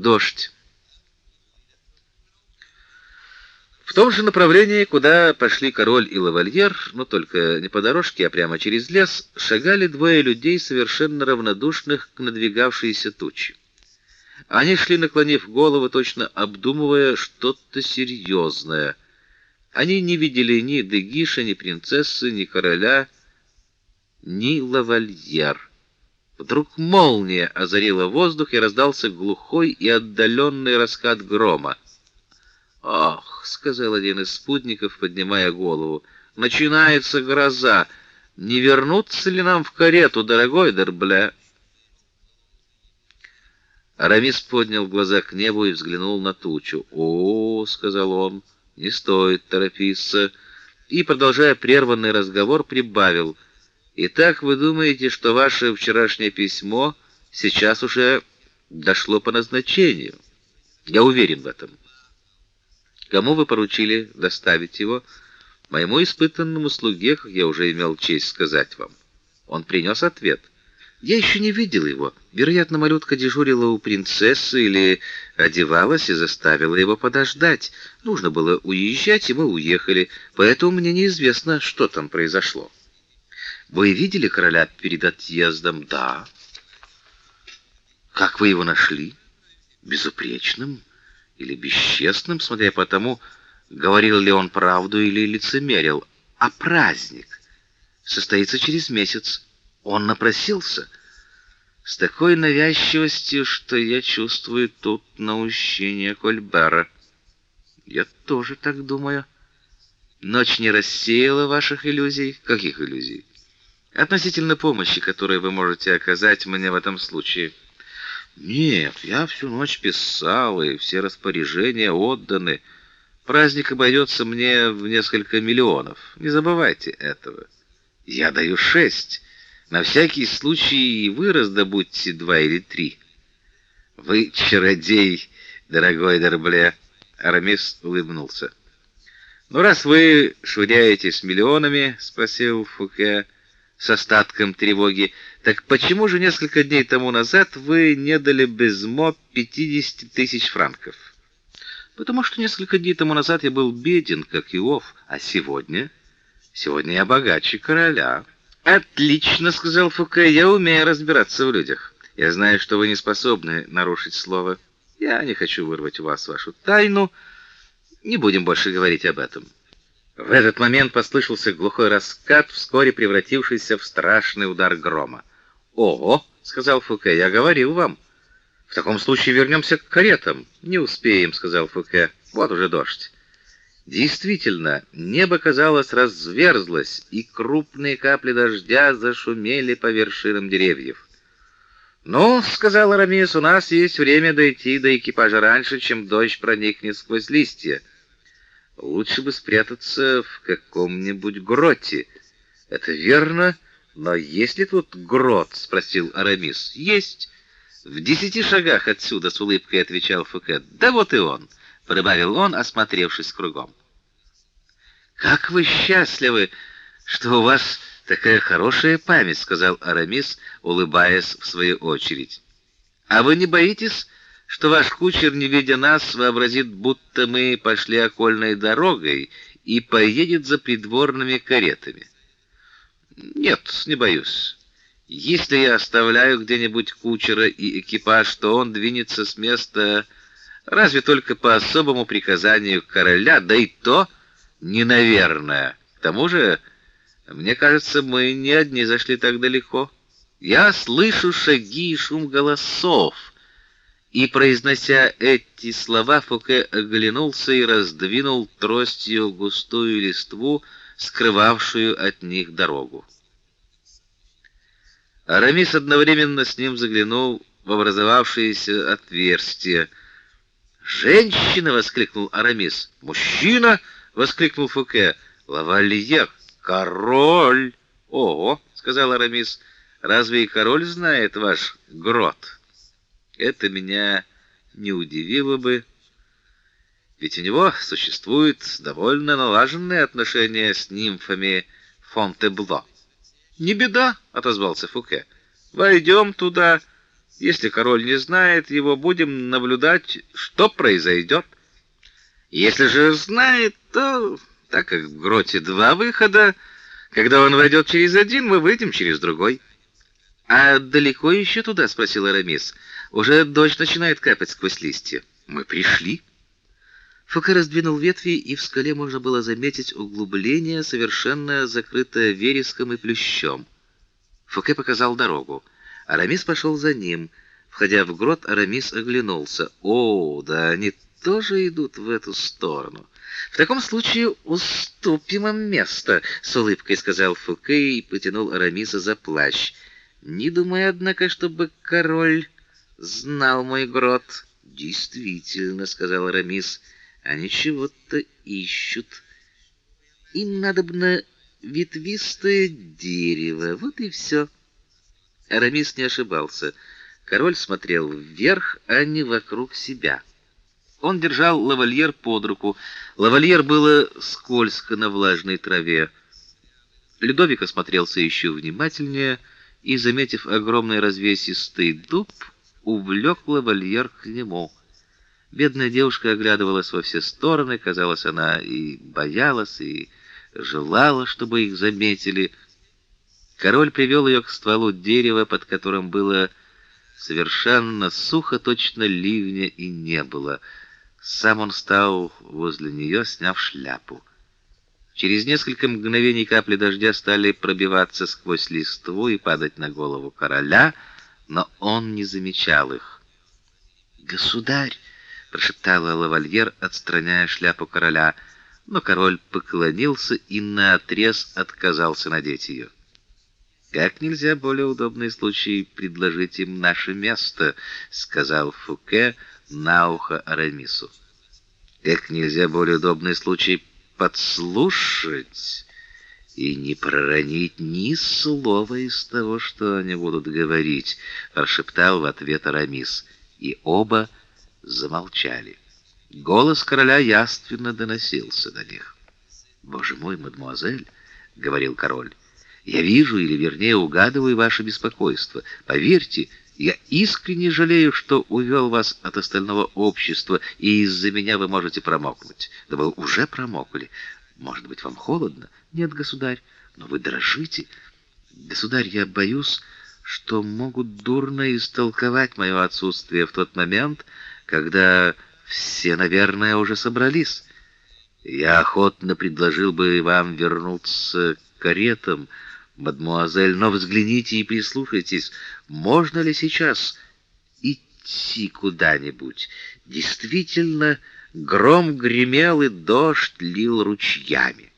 Дождь. В том же направлении, куда пошли король и лавальер, но только не по дорожке, а прямо через лес, шагали двое людей, совершенно равнодушных к надвигавшейся туче. Они шли, наклонив головы, точно обдумывая что-то серьезное. Они не видели ни Дегиша, ни принцессы, ни короля, ни лавальер. Вдруг молния озарила воздух, и раздался глухой и отдаленный раскат грома. «Ах!» — сказал один из спутников, поднимая голову. «Начинается гроза. Не вернуться ли нам в карету, дорогой Дербля?» Арамис поднял глаза к небу и взглянул на тучу. «О!» — сказал он. «Не стоит торопиться». И, продолжая прерванный разговор, прибавил. «Итак, вы думаете, что ваше вчерашнее письмо сейчас уже дошло по назначению?» «Я уверен в этом». Кому вы поручили доставить его? Моему испытанному слуге, как я уже имел честь сказать вам. Он принес ответ. Я еще не видел его. Вероятно, малютка дежурила у принцессы или одевалась и заставила его подождать. Нужно было уезжать, и мы уехали, поэтому мне неизвестно, что там произошло. Вы видели короля перед отъездом? Да. Как вы его нашли? Безупречным или бесчестным, смотря по тому, говорил ли он правду или лицемерил. А праздник состоится через месяц. Он напросился с такой навязчивостью, что я чувствую тут наущение Кольбера. Я тоже так думаю. Ночь не рассеяла ваших иллюзий. Каких иллюзий? Относительно помощи, которую вы можете оказать мне в этом случае. Нет, я всю ночь писал, и все распоряжения отданы. Праздник обойдется мне в несколько миллионов. Не забывайте этого. Я даю шесть. На всякий случай и вы раздобудьте два или три. Вы чародей, дорогой Дербле. Арамис улыбнулся. Ну раз вы швыряетесь миллионами, спросил Фуке с остатком тревоги. Так почему же несколько дней тому назад вы не дали Безмо 50 тысяч франков? Потому что несколько дней тому назад я был беден, как Иов, а сегодня... Сегодня я богаче короля. Отлично, сказал Фуке, я умею разбираться в людях. Я знаю, что вы не способны нарушить слово. Я не хочу вырвать у вас вашу тайну. Не будем больше говорить об этом. В этот момент послышался глухой раскат, вскоре превратившийся в страшный удар грома. «Ого!» — сказал Фуке, — «я говорил вам». «В таком случае вернемся к каретам». «Не успеем», — сказал Фуке, — «вот уже дождь». Действительно, небо, казалось, разверзлось, и крупные капли дождя зашумели по вершинам деревьев. «Ну, — сказал Арамис, — у нас есть время дойти до экипажа раньше, чем дождь проникнет сквозь листья. Лучше бы спрятаться в каком-нибудь гроте. Это верно, — но есть ли тут грот? спросил Арамис. Есть. В десяти шагах отсюда, с улыбкой отвечал Фуке. Да вот и он, прибавил он, осмотревшись кругом. Как вы счастливы, что у вас такая хорошая память, сказал Арамис, улыбаясь в свою очередь. А вы не боитесь, что ваш кучер, не видя нас, вообразит, будто мы пошли окольной дорогой и поедет за придворными каретами? Нет, не боюсь. Если я оставляю где-нибудь кучера и экипаж, то он двинется с места разве только по особому приказанию короля, да и то не наверное. К тому же, мне кажется, мы не одни зашли так далеко. Я слышу шаги и шум голосов. И произнося эти слова, Фуке оглянулся и раздвинул тростью густую листву, скрывавшую от них дорогу. Арамис одновременно с ним заглянул в образовавшееся отверстие. "Женщина!" воскликнул Арамис. "Мужчина!" воскликнул Фуке. "Лавальер, король!" "Ого!" сказал Арамис. "Разве и король знает ваш грот?" Это меня не удивило бы, ведь у него существуют довольно налаженные отношения с нимфами Фонтебло. Не беда, отозвался Фуке. Войдем туда. Если король не знает его, будем наблюдать, что произойдет. Если же знает, то, так как в гроте два выхода, когда он войдет через один, мы выйдем через другой. А далеко еще туда, спросил Арамис. Уже дождь начинает капать сквозь листья. Мы пришли. Фуке раздвинул ветви, и в скале можно было заметить углубление, совершенно закрытое вереском и плющом. Фуке показал дорогу. Арамис пошел за ним. Входя в грот, Арамис оглянулся. О, да они тоже идут в эту сторону. В таком случае уступим им место, с улыбкой сказал Фуке и потянул Арамиса за плащ. Не думай, однако, чтобы король знал мой грот. Действительно, сказал Арамис. Они чего-то ищут. Им надобно ветвистое дерево. Вот и все. Арамис не ошибался. Король смотрел вверх, а не вокруг себя. Он держал лавальер под руку. Лавальер было скользко на влажной траве. Людовик осмотрелся еще внимательнее и, заметив огромный развесистый дуб, увлек лавальер к нему. Бедная девушка оглядывалась во все стороны, казалось, она и боялась, и желала, чтобы их заметили. Король привел ее к стволу дерева, под которым было совершенно сухо, точно ливня и не было. Сам он стал возле нее, сняв шляпу. Через несколько мгновений капли дождя стали пробиваться сквозь листву и падать на голову короля, но он не замечал их. "Государь", прошептала лавальер, отстраняя шляпу короля, но король поклонился и наотрез отказался надеть ее. Как нельзя более удобный случай предложить им наше место, сказал Фуке на ухо Арамису. Как нельзя более удобный случай подслушать и не проронить ни слова из того, что они будут говорить, прошептал в ответ Арамис, и оба замолчали. Голос короля яственно доносился до них. "Боже мой, мадемуазель", говорил король. "Я вижу или вернее угадываю ваше беспокойство. Поверьте, я искренне жалею, что увел вас от остального общества, и из-за меня вы можете промокнуть. Да вы уже промокли. Может быть, вам холодно? Нет, государь, но вы дрожите. Государь, я боюсь, что могут дурно истолковать мое отсутствие в тот момент, когда все, наверное, уже собрались. Я охотно предложил бы вам вернуться к каретам, мадмуазель, но взгляните и прислушайтесь, можно ли сейчас идти куда-нибудь. Действительно, гром гремел и дождь лил ручьями.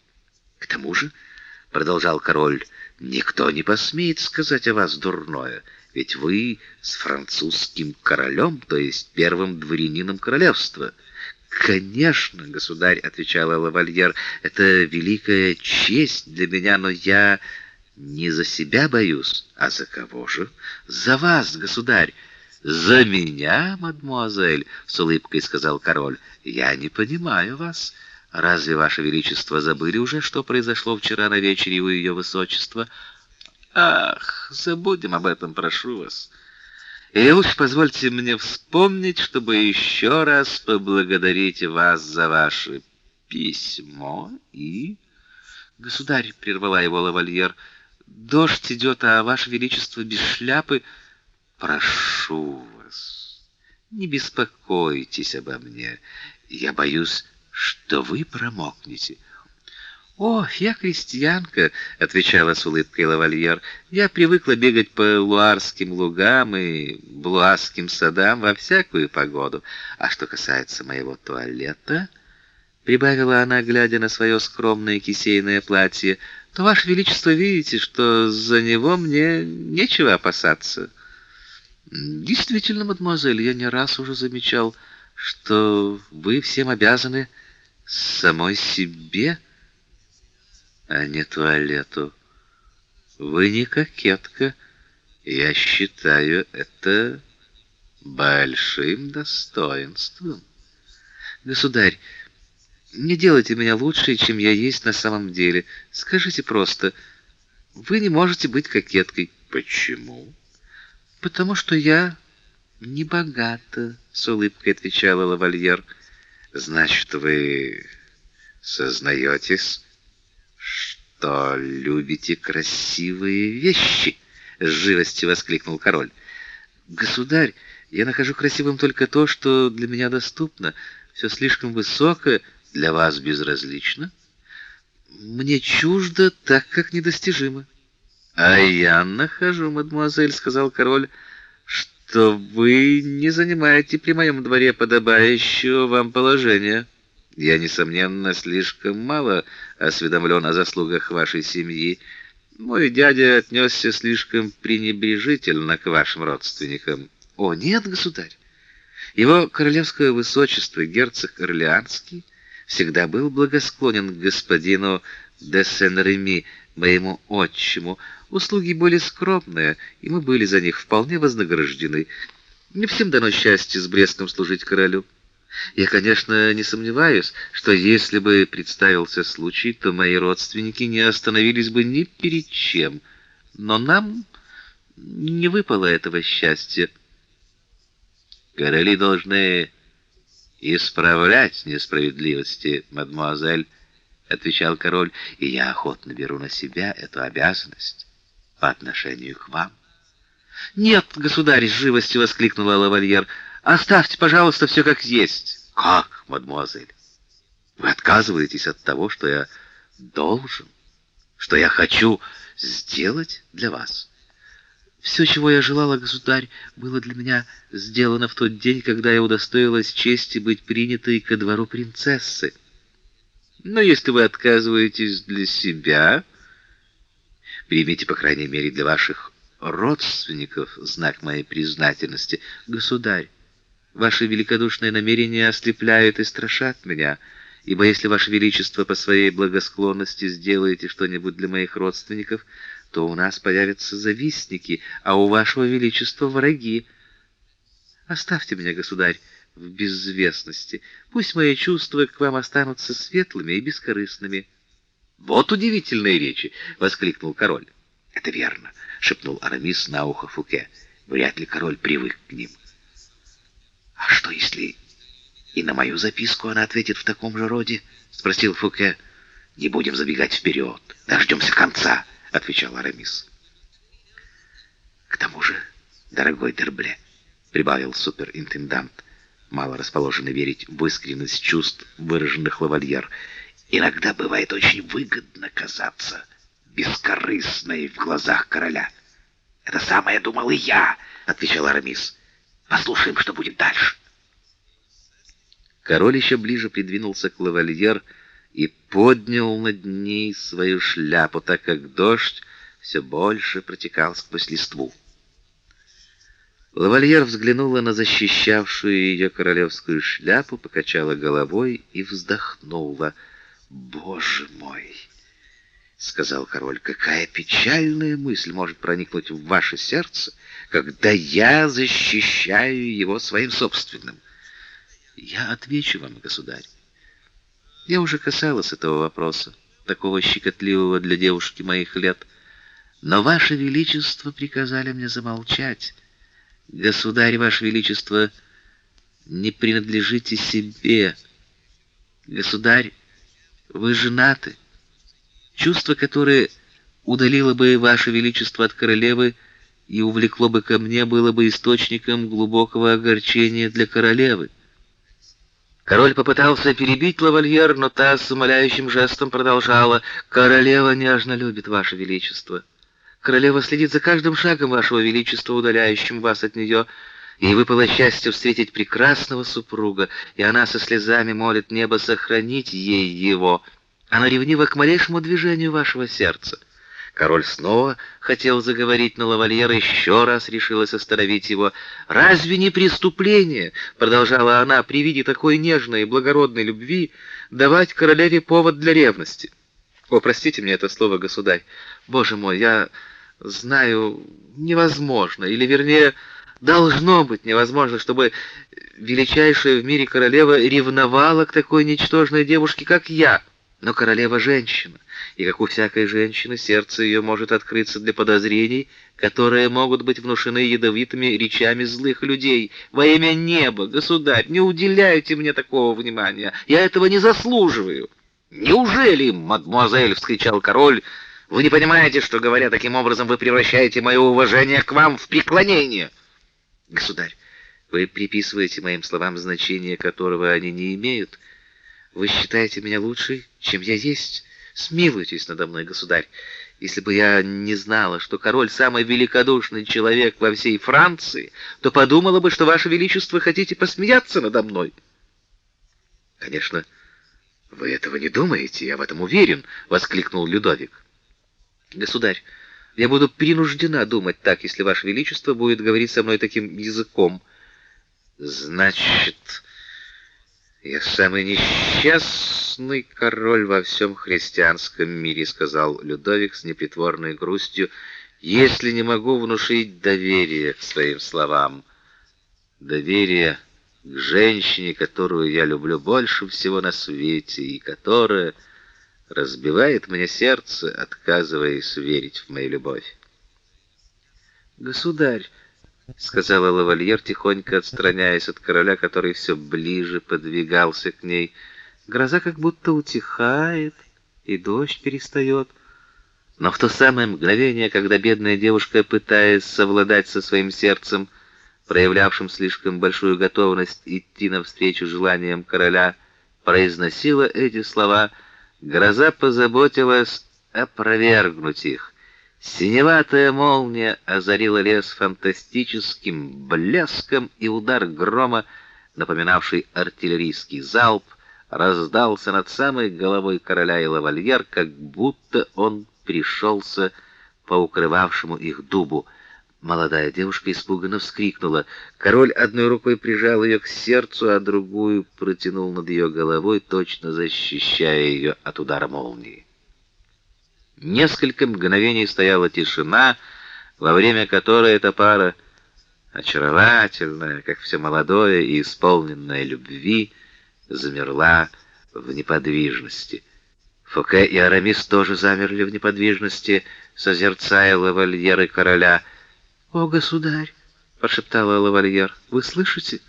К тому же, продолжал король, никто не посмеет сказать о вас дурное. Ведь вы с французским королем, то есть первым дворянином королевства. Конечно, государь, отвечала лавальер, это великая честь для меня, но я не за себя боюсь, а за кого же? За вас, государь. За меня, мадмуазель, с улыбкой сказал король. Я не понимаю вас. Разве ваше величество забыли уже, что произошло вчера на вечере у ее высочества? Ах, забудем об этом, прошу вас. И уж позвольте мне вспомнить, чтобы еще раз поблагодарить вас за ваше письмо и Государь прервала его лавальер. Дождь идет, а ваше величество без шляпы. Прошу вас, не беспокойтесь обо мне. Я боюсь, что вы промокнете. «О, я крестьянка», — отвечала с улыбкой лавальер. «Я привыкла бегать по луарским лугам и блуасским садам во всякую погоду. А что касается моего туалета...» — прибавила она, глядя на свое скромное кисейное платье, — то, Ваше Величество, видите, что за него мне нечего опасаться. Действительно, мадемуазель, я не раз уже замечал, что вы всем обязаны самой себе, — а не туалету. Вы не кокетка. Я считаю это большим достоинством. Государь, не делайте меня лучше, чем я есть на самом деле. Скажите просто, вы не можете быть кокеткой. Почему? Потому что я Не богато, с улыбкой отвечала лавальер. Значит, вы сознаетесь, что любите красивые вещи? с живостью воскликнул король. Государь, я нахожу красивым только то, что для меня доступно. Все слишком высокое для вас безразлично. Мне чуждо, так как недостижимо. А я нахожу, мадемуазель, сказал король, что вы не занимаете при моем дворе подобающего вам положения. Я несомненно слишком мало осведомлен о заслугах вашей семьи. Мой дядя отнесся слишком пренебрежительно к вашим родственникам. О, нет, государь. Его королевское высочество герцог Орлеанский всегда был благосклонен к господину де Сен-Реми, моему отчиму. Услуги были скромные, и мы были за них вполне вознаграждены. Не всем дано счастье с блеском служить королю. Я, конечно, не сомневаюсь, что если бы представился случай, то мои родственники не остановились бы ни перед чем. Но нам не выпало этого счастья. Короли должны исправлять несправедливости, мадемуазель, отвечал король, и я охотно беру на себя эту обязанность по отношению к вам. Нет, государь, с живостью воскликнула лавальер. Оставьте, пожалуйста, все как есть. Как, мадемуазель? Вы отказываетесь от того, что я должен, что я хочу сделать для вас? Все, чего я желала, государь, было для меня сделано в тот день, когда я удостоилась чести быть принятой ко двору принцессы. Но если вы отказываетесь для себя, примите, по крайней мере, для ваших родственников знак моей признательности, государь. Ваши великодушные намерения ослепляют и страшат меня, ибо если ваше величество по своей благосклонности сделаете что-нибудь для моих родственников, то у нас появятся завистники, а у вашего величества враги. Оставьте меня, государь, в безвестности. Пусть мои чувства к вам останутся светлыми и бескорыстными. Вот удивительные речи, воскликнул король. Это верно, шепнул Арамис на ухо Фуке. Вряд ли король привык к ним. А что если и на мою записку она ответит в таком же роде? спросил Фуке. Не будем забегать вперед, дождемся конца отвечал Арамис. К тому же, дорогой Дербле, прибавил суперинтендант, мало расположенный верить в искренность чувств, выраженных лавальер, иногда бывает очень выгодно казаться бескорыстной в глазах короля. Это самое думал и я, отвечал Арамис. Послушаем, что будет дальше. Король еще ближе придвинулся к лавальер и поднял над ней свою шляпу, так как дождь все больше протекал сквозь листву. Лавальер взглянула на защищавшую ее королевскую шляпу, покачала головой и вздохнула. «Боже мой!» — сказал король. «Какая печальная мысль может проникнуть в ваше сердце, когда я защищаю его своим собственным!» «Я отвечу вам, государь. Я уже касалась этого вопроса, такого щекотливого для девушки моих лет. Но ваше величество приказали мне замолчать. Государь, ваше величество, не принадлежите себе. Государь, вы женаты. Чувство, которое удалило бы ваше величество от королевы и увлекло бы ко мне, было бы источником глубокого огорчения для королевы. Король попытался перебить лавальер, но та с умоляющим жестом продолжала: "Королева нежно любит ваше величество. Королева следит за каждым шагом вашего величества, удаляющим вас от нее. Ей выпало счастье встретить прекрасного супруга, и она со слезами молит небо сохранить ей его. Она ревнива к малейшему движению вашего сердца. Король снова хотел заговорить, но лавальер еще раз решилась остановить его. «Разве не преступление?» — продолжала она при виде такой нежной и благородной любви давать королеве повод для ревности. «О, простите мне это слово, государь. Боже мой, я знаю, невозможно, или вернее, должно быть невозможно, чтобы величайшая в мире королева ревновала к такой ничтожной девушке, как я». Но королева женщина, и как у всякой женщины, сердце ее может открыться для подозрений, которые могут быть внушены ядовитыми речами злых людей. Во имя неба, государь, не уделяйте мне такого внимания. Я этого не заслуживаю. Неужели, мадемуазель, вскричал король, вы не понимаете, что говоря таким образом вы превращаете мое уважение к вам в преклонение? Государь, вы приписываете моим словам значение, которого они не имеют. Вы считаете меня лучше, чем я есть? Смилуйтесь надо мной, государь. Если бы я не знала, что король самый великодушный человек во всей Франции, то подумала бы, что ваше величество хотите посмеяться надо мной. Конечно, вы этого не думаете, я в этом уверен, воскликнул Людовик. Государь, я буду принуждена думать так, если ваше величество будет говорить со мной таким языком. Значит, «Я самый несчастный король во всем христианском мире», — сказал Людовик с непритворной грустью, «если не могу внушить доверие к своим словам. Доверие к женщине, которую я люблю больше всего на свете и которая разбивает мне сердце, отказываясь верить в мою любовь». «Государь», — сказала лавальер, тихонько отстраняясь от короля, который все ближе подвигался к ней. Гроза как будто утихает, и дождь перестает. Но в то самое мгновение, когда бедная девушка, пытаясь совладать со своим сердцем, проявлявшим слишком большую готовность идти навстречу желаниям короля, произносила эти слова, гроза позаботилась опровергнуть их. Синеватая молния озарила лес фантастическим блеском, и удар грома, напоминавший артиллерийский залп, раздался над самой головой короля и лавальер, как будто он пришелся по укрывавшему их дубу. Молодая девушка испуганно вскрикнула. Король одной рукой прижал ее к сердцу, а другую протянул над ее головой, точно защищая ее от удара молнии. Несколько мгновений стояла тишина, во время которой эта пара, очаровательная, как все молодое и исполненное любви, замерла в неподвижности. Фоке и Арамис тоже замерли в неподвижности, созерцая лавальеры короля. "О, государь", прошептала лавальер. "Вы слышите?"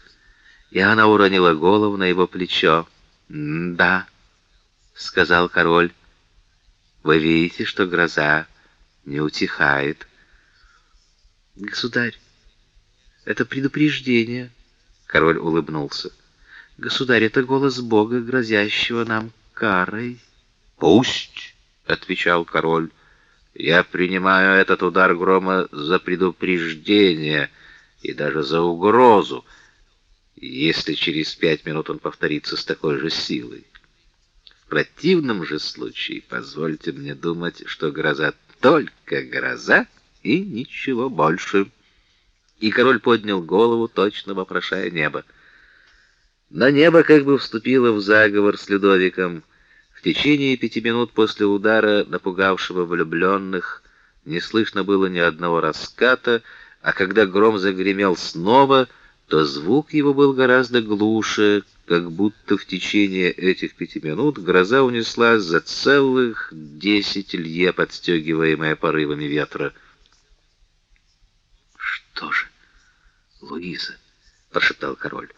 И она уронила голову на его плечо. "Да", сказал король. Вы видите, что гроза не утихает. Государь, это предупреждение. Король улыбнулся. Государь, это голос Бога, грозящего нам карой. Пусть, отвечал король. Я принимаю этот удар грома за предупреждение и даже за угрозу, если через пять минут он повторится с такой же силой противном же случае позвольте мне думать, что гроза только гроза и ничего больше. И король поднял голову, точно вопрошая небо. На небо как бы вступило в заговор с Людовиком. В течение пяти минут после удара, напугавшего влюбленных, не слышно было ни одного раската, а когда гром загремел снова, то звук его был гораздо глуше, как будто в течение этих пяти минут гроза унесла за целых десять лье, подстегиваемая порывами ветра. Что же, Луиза, прошептал король.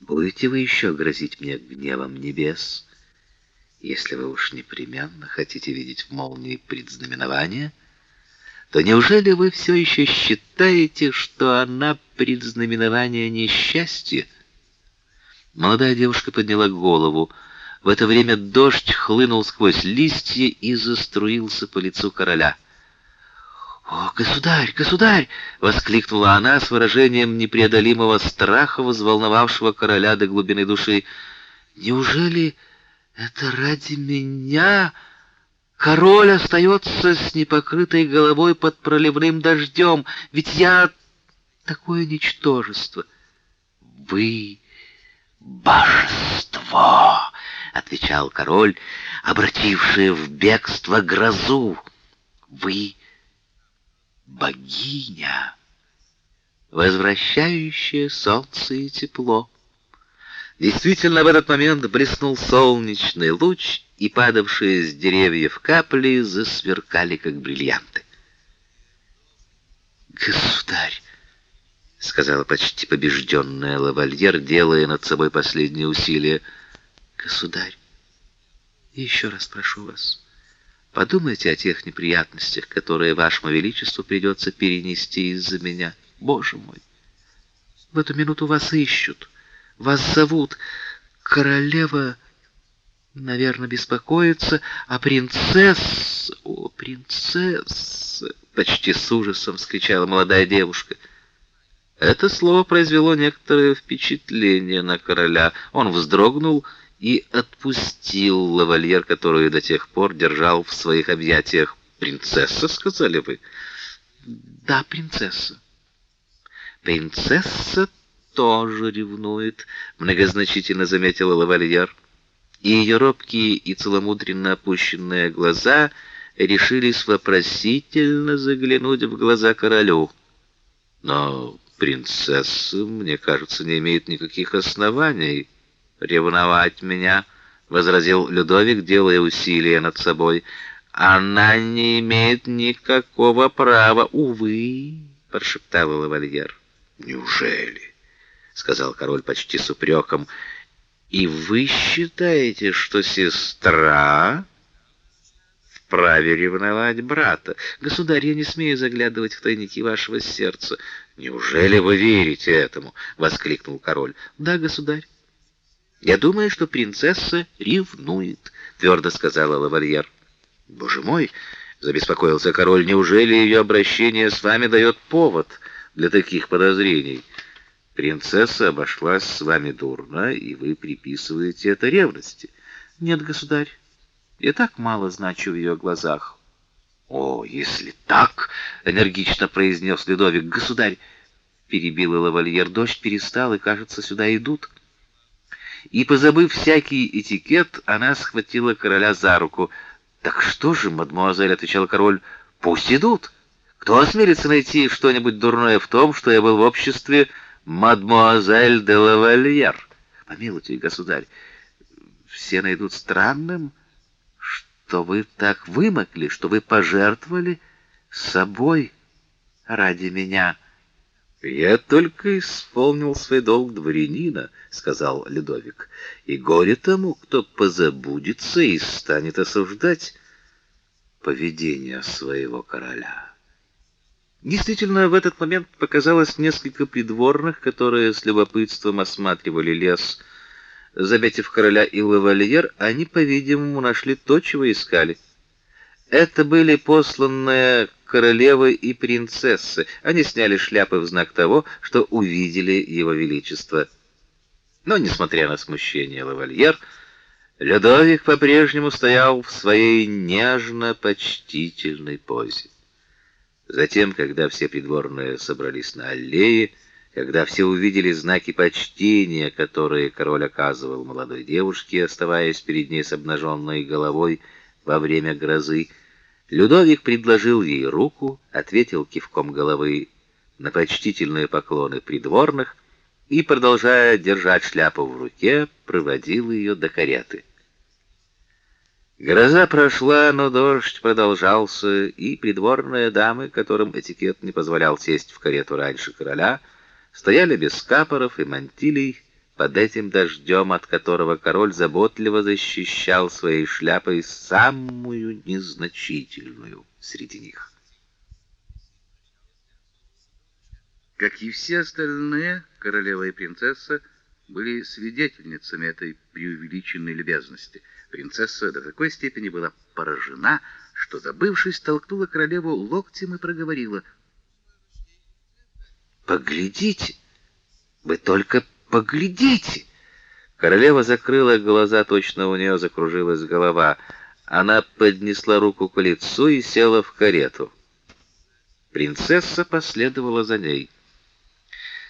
Будете вы еще грозить мне гневом небес, если вы уж непременно хотите видеть в молнии предзнаменование? то неужели вы все еще считаете, что она предзнаменование несчастья? Молодая девушка подняла голову. В это время дождь хлынул сквозь листья и заструился по лицу короля. "О, государь, государь!" воскликнула она с выражением непреодолимого страха, взволновавшего короля до глубины души. "Неужели это ради меня король остается с непокрытой головой под проливным дождем? Ведь я такое ничтожество. Вы «Божество!» — отвечал король, обративший в бегство грозу. «Вы богиня, возвращающая солнце и тепло. Действительно, в этот момент блеснул солнечный луч, и падавшие с деревьев капли засверкали, как бриллианты. «Государь!» — сказала почти побежденная лавальер, делая над собой последние усилия. «Государь, еще раз прошу вас, подумайте о тех неприятностях, которые вашему величеству придется перенести из-за меня. Боже мой! В эту минуту вас ищут». Вас зовут королева, наверное, беспокоится, а принцесса... О, принцесса! Почти с ужасом вскричала молодая девушка. Это слово произвело некоторое впечатление на короля. Он вздрогнул и отпустил лавальер, которую до тех пор держал в своих объятиях. «Принцесса, сказали вы?» «Да, принцесса». «Принцесса тоже ревнует, многозначительно заметила лавальер. И ее робкие и целомудренно опущенные глаза решились вопросительно заглянуть в глаза королю. Но принцесса, мне кажется, не имеет никаких оснований ревновать меня, возразил Людовик, делая усилия над собой. Она не имеет никакого права, увы, прошептала лавальер. Неужели? Сказал король почти с упреком. И вы считаете, что сестра вправе ревновать брата? Государь, я не смею заглядывать в тайники вашего сердца. Неужели вы верите этому? воскликнул король. Да, государь. Я думаю, что принцесса ревнует, твердо сказала лавальер. Боже мой, забеспокоился король. Неужели ее обращение с вами дает повод для таких подозрений? Принцесса обошлась с вами дурно, и вы приписываете это ревности. Нет, государь, я так мало значу в ее глазах. О, если так, энергично произнес Людовик. Государь, перебил лавальер, дождь перестал, и, кажется, сюда идут. И позабыв всякий этикет, она схватила короля за руку. Так что же, мадмуазель, отвечал король, пусть идут. Кто осмелится найти что-нибудь дурное в том, что я был в обществе мадмуазель де лавальер. Помилуйте, государь, все найдут странным, что вы так вымокли, что вы пожертвовали собой ради меня. Я только исполнил свой долг дворянина, сказал Людовик. И горе тому, кто позабудется и станет осуждать поведение своего короля. Действительно, в этот момент показалось несколько придворных, которые с любопытством осматривали лес. Заметив короля и лавальер, они, по-видимому, нашли то, чего искали. Это были посланные королевы и принцессы. Они сняли шляпы в знак того, что увидели его величество. Но несмотря на смущение лавальер, Людовик по-прежнему стоял в своей нежно-почтительной позе. Затем, когда все придворные собрались на аллее, когда все увидели знаки почтения, которые король оказывал молодой девушке, оставаясь перед ней с обнаженной головой во время грозы, Людовик предложил ей руку, ответил кивком головы на почтительные поклоны придворных и, продолжая держать шляпу в руке, проводил ее до кареты. Гроза прошла, но дождь продолжался, и придворные дамы, которым этикет не позволял сесть в карету раньше короля, стояли без капоров и мантилей под этим дождем, от которого король заботливо защищал своей шляпой самую незначительную среди них. Как и все остальные, королева и принцесса были свидетельницами этой преувеличенной любезности — Принцесса до такой степени была поражена, что, забывшись, толкнула королеву локтем и проговорила. «Поглядите! Вы только поглядите!» Королева закрыла глаза, точно у нее закружилась голова. Она поднесла руку к лицу и села в карету. Принцесса последовала за ней.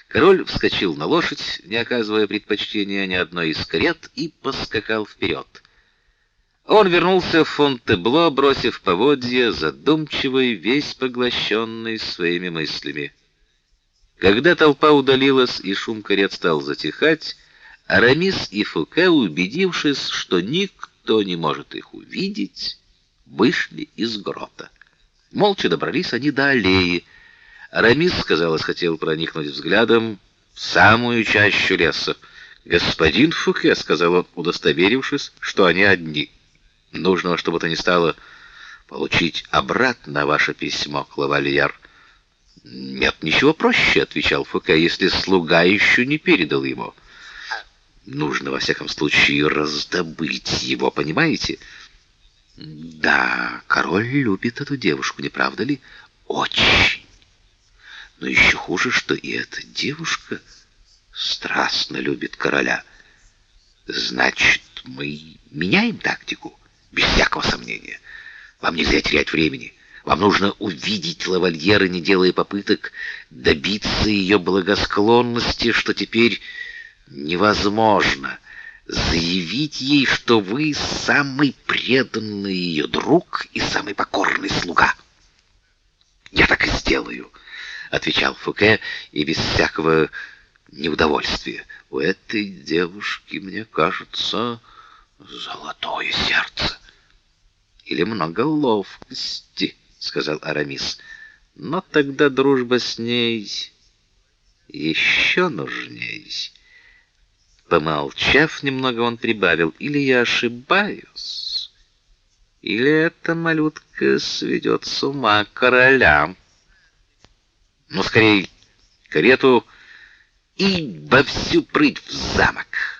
Король вскочил на лошадь, не оказывая предпочтения ни одной из карет, и поскакал вперед. Он вернулся в Фонтебло, бросив поводья, задумчивый, весь поглощенный своими мыслями. Когда толпа удалилась и шум карет стал затихать, Арамис и Фуке, убедившись, что никто не может их увидеть, вышли из грота. Молча добрались они до аллеи. Арамис, казалось, хотел проникнуть взглядом в самую чащу леса. «Господин Фуке», — сказал он, удостоверившись, что они одни. «Нужно, чтобы это не стало получить обратно ваше письмо, Клавальяр». «Нет, ничего проще», — отвечал Фуке, — «если слуга еще не передал его». Нужно, во всяком случае, раздобыть его, понимаете? Да, король любит эту девушку, не правда ли? Очень. Но еще хуже, что и эта девушка страстно любит короля. Значит, мы меняем тактику, без всякого сомнения. Вам нельзя терять времени. Вам нужно увидеть лавальера, не делая попыток добиться ее благосклонности, что теперь невозможно заявить ей, что вы самый преданный ее друг и самый покорный слуга. Я так и сделаю, отвечал Фуке и без всякого неудовольствия. У этой девушки, мне кажется, золотое сердце или много ловкости, сказал Арамис. Но тогда дружба с ней еще нужнее. Помолчав немного, он прибавил: "Или я ошибаюсь, или эта малютка сведет с ума короля. Ну, скорее карету и во всю прыть в замок".